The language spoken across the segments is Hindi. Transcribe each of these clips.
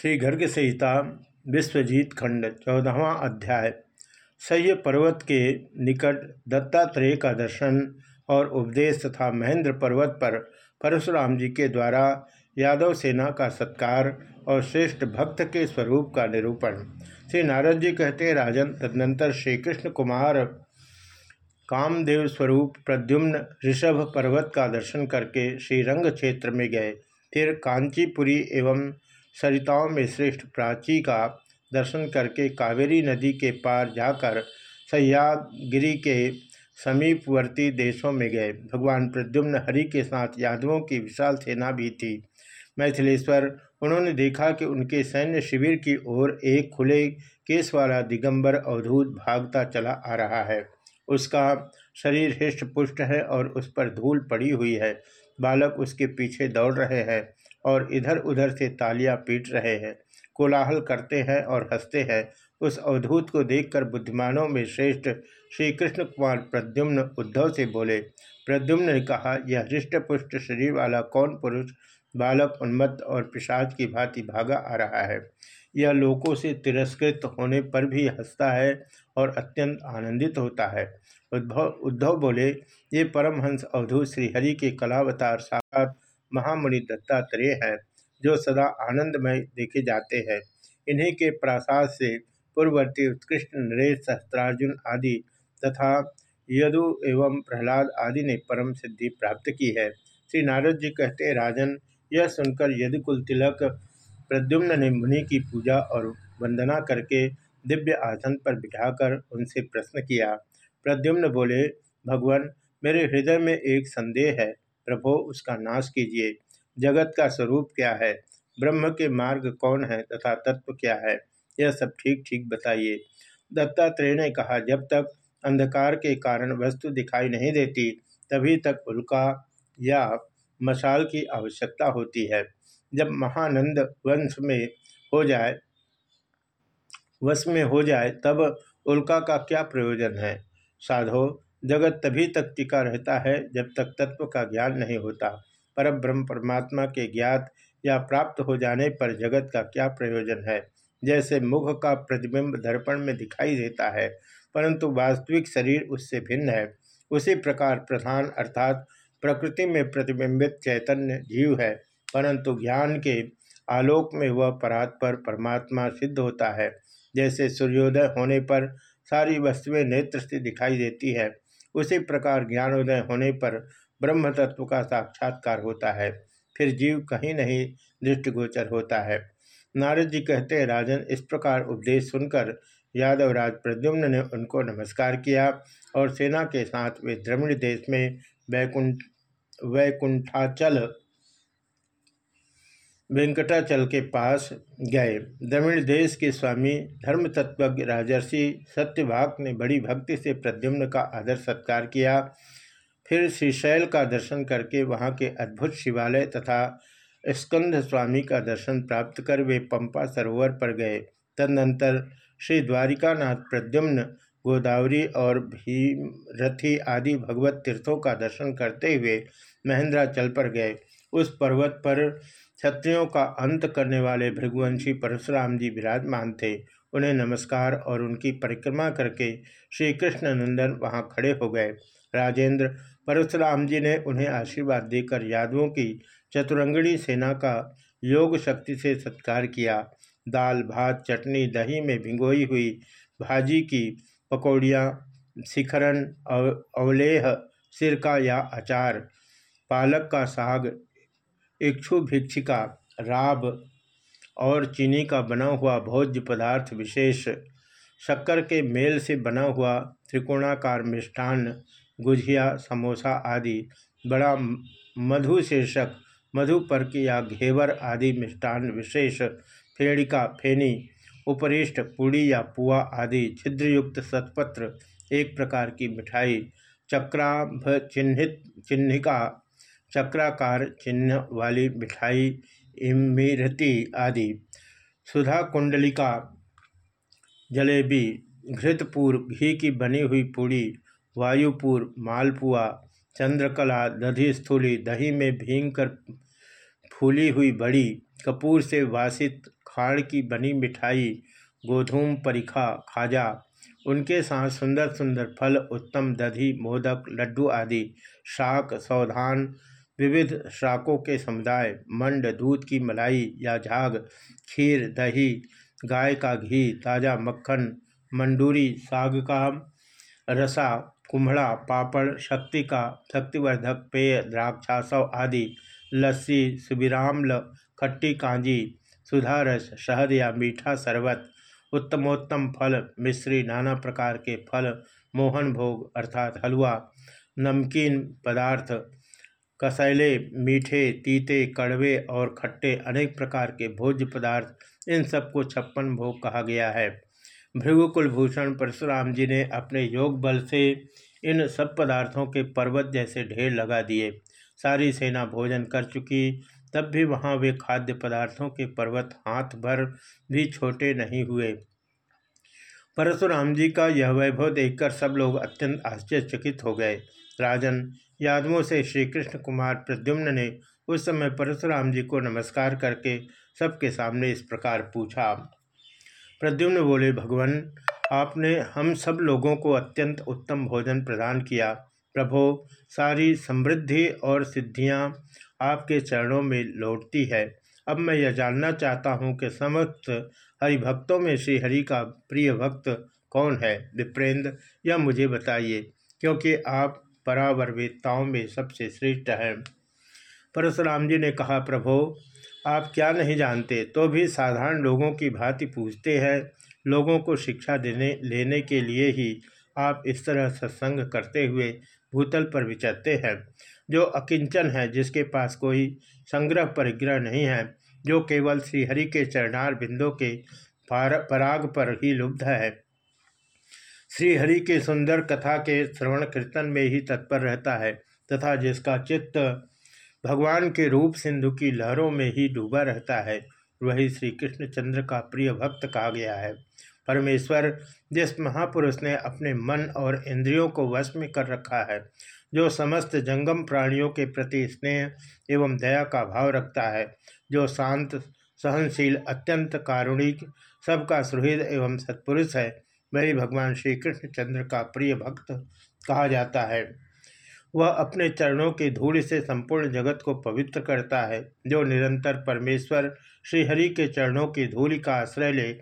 श्री गर्ग संहिता विश्वजीत खंड चौदहवा अध्याय। सह्य पर्वत के निकट दत्तात्रेय का दर्शन और उपदेश तथा महेंद्र पर्वत पर परशुराम जी के द्वारा यादव सेना का सत्कार और श्रेष्ठ भक्त के स्वरूप का निरूपण। श्री नारद जी कहते राजन, तदनंतर श्री कृष्ण कुमार कामदेव स्वरूप प्रद्युम्न ऋषभ पर्वत का दर्शन करके श्रीरंग क्षेत्र में गए। फिर कांचीपुरी एवं सरिताओं में श्रेष्ठ प्राची का दर्शन करके कावेरी नदी के पार जाकर सह्यागिरी के समीपवर्ती देशों में गए। भगवान प्रद्युम्न हरि के साथ यादवों की विशाल सेना भी थी। मैथिलेश्वर, उन्होंने देखा कि उनके सैन्य शिविर की ओर एक खुले केस वाला दिगंबर अवधूत भागता चला आ रहा है। उसका शरीर हृष्ट पुष्ट है और उस पर धूल पड़ी हुई है। बालक उसके पीछे दौड़ रहे हैं। और इधर उधर से तालियाँ पीट रहे हैं। कोलाहल करते हैं और हँसते हैं। उस अवधूत को देखकर बुद्धिमानों में श्रेष्ठ श्री कृष्ण कुमार प्रद्युम्न उद्धव से बोले, प्रद्युम्न ने कहा, यह हृष्ट पुष्ट शरीर वाला कौन पुरुष, बालक, उन्मत्त और पिशाच की भांति भागा आ रहा है? यह लोगों से तिरस्कृत होने पर भी हंसता है और अत्यंत आनंदित होता है। उद्धव उद्धव बोले, ये परमहंस अवधूत श्रीहरि के कलावतार साक्षात महामुनि दत्तात्रेय हैं, जो सदा आनंदमय देखे जाते हैं। इन्हीं के प्रासाद से पूर्ववर्ती उत्कृष्ट नरेश, सहस्त्रार्जुन आदि तथा यदु एवं प्रहलाद आदि ने परम सिद्धि प्राप्त की है। श्री नारद जी कहते, राजन, यह सुनकर यदुकुल तिलक प्रद्युम्न ने मुनि की पूजा और वंदना करके दिव्य आसन पर बिठाकर उनसे प्रश्न किया। प्रद्युम्न बोले, भगवान, मेरे हृदय में एक संदेह है। प्रभो, उसका नाश कीजिए। जगत का स्वरूप क्या है? ब्रह्म के मार्ग कौन है तथा तत्व क्या है? यह सब ठीक ठीक बताइए। दत्तात्रेय ने कहा, जब तक अंधकार के कारण वस्तु दिखाई नहीं देती, तभी तक उल्का या मशाल की आवश्यकता होती है। जब महानंद वंश में हो जाए, वश में हो जाए, तब उल्का का क्या प्रयोजन है? साधो जगत तभी तक टिका रहता है जब तक तत्व का ज्ञान नहीं होता। पर ब्रह्म परमात्मा के ज्ञात या प्राप्त हो जाने पर जगत का क्या प्रयोजन है? जैसे मुख का प्रतिबिंब दर्पण में दिखाई देता है, परंतु वास्तविक शरीर उससे भिन्न है। उसी प्रकार प्रधान अर्थात प्रकृति में प्रतिबिंबित चैतन्य जीव है, परंतु ज्ञान के आलोक में वह परात पर परमात्मा सिद्ध होता है। जैसे सूर्योदय होने पर सारी वस्तुएँ नेत्र से दिखाई देती है उसी प्रकार ज्ञानोदय होने पर ब्रह्म तत्व का साक्षात्कार होता है। फिर जीव कहीं नहीं दृष्टिगोचर होता है। नारद जी कहते हैं, राजन, इस प्रकार उपदेश सुनकर यादव राज प्रद्युम्न ने उनको नमस्कार किया और सेना के साथ वे द्रविड़ देश में वैकुंठ, वैकुंठाचल वेंकटाचल के पास गए। द्रविड़ देश के स्वामी धर्म तत्वज्ञ राजर्षि सत्यभाग ने बड़ी भक्ति से प्रद्युम्न का आदर सत्कार किया। फिर श्रीशैल का दर्शन करके वहाँ के अद्भुत शिवालय तथा स्कंद स्वामी का दर्शन प्राप्त कर वे पंपा सरोवर पर गए। तदनंतर श्री द्वारिकानाथ प्रद्युम्न, गोदावरी और भीमरथी आदि भगवत तीर्थों का दर्शन करते हुए महेंद्राचल पर गए। उस पर्वत पर क्षत्रियों का अंत करने वाले भृगुवंशी परशुराम जी विराजमान थे। उन्हें नमस्कार और उनकी परिक्रमा करके श्री कृष्ण नंदन वहाँ खड़े हो गए। राजेंद्र परशुराम जी ने उन्हें आशीर्वाद देकर यादवों की चतुरंगड़ी सेना का योग शक्ति से सत्कार किया। दाल, भात, चटनी, दही में भिंगोई हुई भाजी की पकौड़ियाँ, शिखरन अवलेह, सिरका या अचार, पालक का साग इक्षु भिक्षिका, राब और चीनी का बना हुआ भोज्य पदार्थ विशेष, शक्कर के मेल से बना हुआ त्रिकोणाकार मिष्ठान्न गुझिया समोसा आदि, बड़ा मधु मधुशीर्षक मधुपर्क या घेवर आदि मिष्टान विशेष, फेड़िका, फेनी उपरिष्ट पूड़ी या पुआ आदि, छिद्रयुक्त सतपत्र, एक प्रकार की मिठाई चक्राभ चिन्हित, चिन्हिका चक्राकार चिन्ह वाली मिठाई, इमरती आदि। सुधा कुंडलिका जलेबी, घृतपूर, घी की बनी हुई पूड़ी, वायुपुर, मालपुआ, चंद्रकला दधी स्थूली, दही में भींग कर फूली हुई बड़ी, कपूर से वासित खाड़ की बनी मिठाई, गोधूम परिखा, खाजा। उनके साथ सुंदर सुंदर फल, उत्तम दधी मोदक, लड्डू आदि, शाक सौधान विविध शाकों के समुदाय, मंड, दूध की मलाई या झाग, खीर, दही, गाय का घी, ताज़ा मक्खन, मंडूरी, साग का रसा, कुम्हड़ा, पापड़, शक्ति का, शक्तिवर्धक पेय, द्राक्षासव आदि, लस्सी सुबिरामल खट्टी कांजी, सुधारस, शहद या मीठा शरबत, उत्तमोत्तम फल, मिश्री, नाना प्रकार के फल, मोहन भोग अर्थात हलवा, नमकीन पदार्थ कसैले मीठे, तीते, कड़वे और खट्टे अनेक प्रकार के भोज्य पदार्थ, इन सबको छप्पन भोग कहा गया है। भृगुकुल भूषण परशुराम जी ने अपने योग बल से इन सब पदार्थों के पर्वत जैसे ढेर लगा दिए। सारी सेना भोजन कर चुकी, तब भी वहाँ वे खाद्य पदार्थों के पर्वत हाथ भर भी छोटे नहीं हुए। परशुराम जी का यह वैभव देखकर सब लोग अत्यंत आश्चर्यचकित हो गए। राजन यादवों से श्री कृष्ण कुमार प्रद्युम्न ने उस समय परशुराम जी को नमस्कार करके सबके सामने इस प्रकार पूछा। प्रद्युम्न बोले, भगवान, आपने हम सब लोगों को अत्यंत उत्तम भोजन प्रदान किया। प्रभो, सारी समृद्धि और सिद्धियाँ आपके चरणों में लौटती है। अब मैं यह जानना चाहता हूँ कि समस्त हरिभक्तों में श्री हरि का प्रिय भक्त कौन है? विप्रेंद्र, यह मुझे बताइए, क्योंकि आप परावरवेत्ताओं में सबसे श्रेष्ठ है। परशुराम जी ने कहा, प्रभो, आप क्या नहीं जानते? तो भी साधारण लोगों की भांति पूछते हैं। लोगों को शिक्षा देने, लेने के लिए ही आप इस तरह सत्संग करते हुए भूतल पर विचरते हैं। जो अकिंचन है, जिसके पास कोई संग्रह परिग्रह नहीं है, जो केवल श्रीहरि के चरणार बिंदों के पराग पर ही लुब्ध है श्रीहरि के सुंदर कथा के श्रवण कीर्तन में ही तत्पर रहता है, तथा जिसका चित्त भगवान के रूप सिंधु की लहरों में ही डूबा रहता है, वही श्री कृष्णचंद्र का प्रिय भक्त कहा गया है। परमेश्वर, जिस महापुरुष ने अपने मन और इंद्रियों को वश में कर रखा है, जो समस्त जंगम प्राणियों के प्रति स्नेह एवं दया का भाव रखता है, जो शांत, सहनशील, अत्यंत कारुणिक, सबका सुहृद एवं सत्पुरुष है वही भगवान श्री कृष्णचंद्र का प्रिय भक्त कहा जाता है। वह अपने चरणों की धूल से संपूर्ण जगत को पवित्र करता है, जो निरंतर परमेश्वर श्रीहरि के चरणों की धूल का आश्रय ले,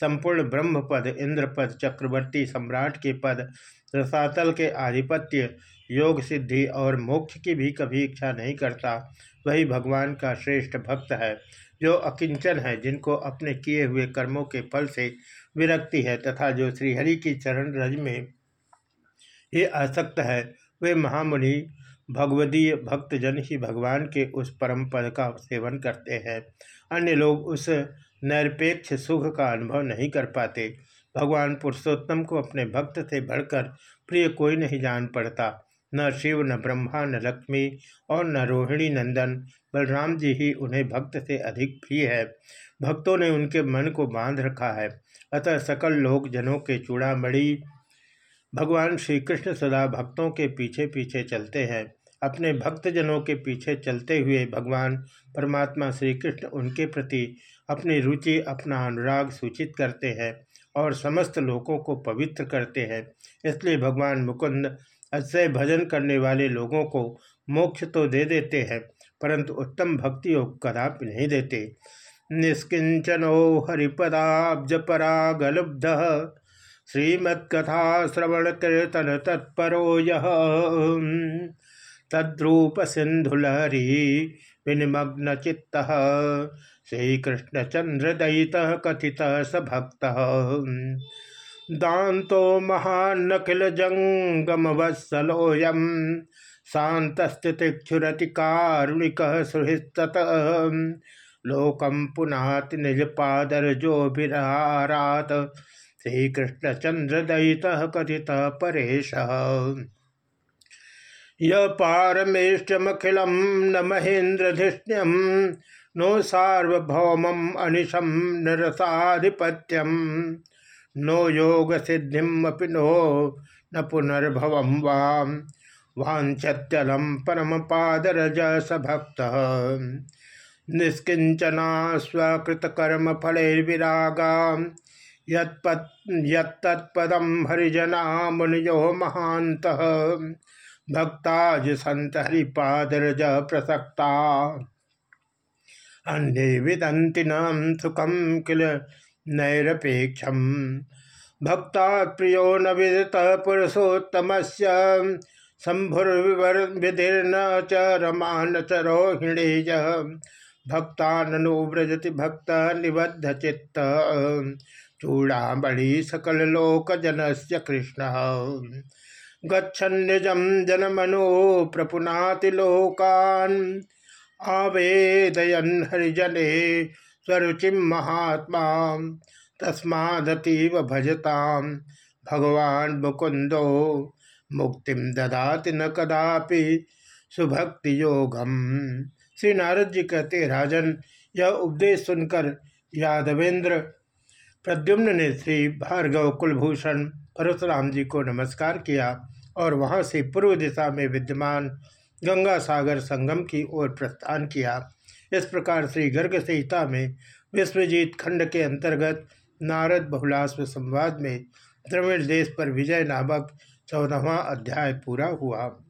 संपूर्ण ब्रह्म पद इंद्रपद, चक्रवर्ती सम्राट के पद, रसातल के आधिपत्य, योग सिद्धि और मोक्ष की भी कभी इच्छा नहीं करता, वही भगवान का श्रेष्ठ भक्त है, जो अकिंचन है, जिनको अपने किए हुए कर्मों के फल से विरक्ति है तथा जो श्रीहरि की चरण रज में ये आसक्त है, वे महामुनि भगवदीय भक्तजन ही भगवान के उस परम पद का सेवन करते हैं। अन्य लोग उस निरपेक्ष सुख का अनुभव नहीं कर पाते। भगवान पुरुषोत्तम को अपने भक्त से बढ़कर प्रिय कोई नहीं जान पड़ता। न शिव, न ब्रह्मा, न लक्ष्मी और न रोहिणी नंदन, बलराम जी ही उन्हें भक्त से अधिक प्रिय है। भक्तों ने उनके मन को बाँध रखा है। अतः सकल लोक जनों के चूड़ामणि भगवान श्री कृष्ण सदा भक्तों के पीछे पीछे चलते हैं। अपने भक्तजनों के पीछे चलते हुए भगवान परमात्मा श्री कृष्ण उनके प्रति अपनी रुचि, अपना अनुराग सूचित करते हैं और समस्त लोगों को पवित्र करते हैं। इसलिए भगवान मुकुंद अक्षय भजन करने वाले लोगों को मोक्ष तो दे देते हैं, परंतु उत्तम भक्ति योग कदापि नहीं देते। निष्किंचनो हरिपदाब्ज परागलुब्ध श्रीमत्कथा श्रवण कीर्तन तत्परो यह तद्रूप सिंधुलहरी विनिमग्न चित्त श्रीकृष्णचंद्र दयित कथित स भक्त। दातो महानखिल जंगम वत्सलोयम शांतस्थितिक्षुरति कारुणिक सुहृत लोकम पुनाति निज पादरजो विहारात श्रीकृष्णचंद्रदयित कथित परेश। य पारमेष्टमखिलम न महेन्द्रधिष्ण्यम नो सार्वभौमम अनिशम नरसाधिपत्यम नो योग सिद्धिम नो, न पुनर्भव वाम वांछत्यलम परम पादरज स भक्त निष्किंचना स्वकृतकर्म फलैर्विरागा यत्तत्पदम हरिजना मुनियो महांत भक्ताज संत हरिपादरज प्रसक्ता। अन्ये विदंति सुखम किल नैरपेक्षम। भक्ता प्रियो न विदत पुरुषोत्तम शंभुर्विधिर्न च रमा न च रोहिणेज भक्तानुव्रजति भक्त निबद्ध चित्त। चूड़ामणि सकल लोक जनस्य कृष्ण। गच्छन्निजं जनमनो प्रपुनाति लोकान्। आवेदयन हरिजने स्वरुचि महात्मा। तस्मादतीव भजताम भगवान मुकुंदो मुक्तिम ददाति न कदापि सुभक्ति योगम श्री नारद जी कहते, राजन, यह उपदेश सुनकर यादवेंद्र प्रद्युम्न ने श्री भार्गव कुलभूषण परशुराम जी को नमस्कार किया और वहाँ से पूर्व दिशा में विद्यमान गंगा सागर संगम की ओर प्रस्थान किया। इस प्रकार श्री गर्ग संहिता में विश्वजीत खंड के अंतर्गत नारद बहुलाश्व संवाद में द्रविड़ देश पर विजय नामक चौदहवा अध्याय पूरा हुआ।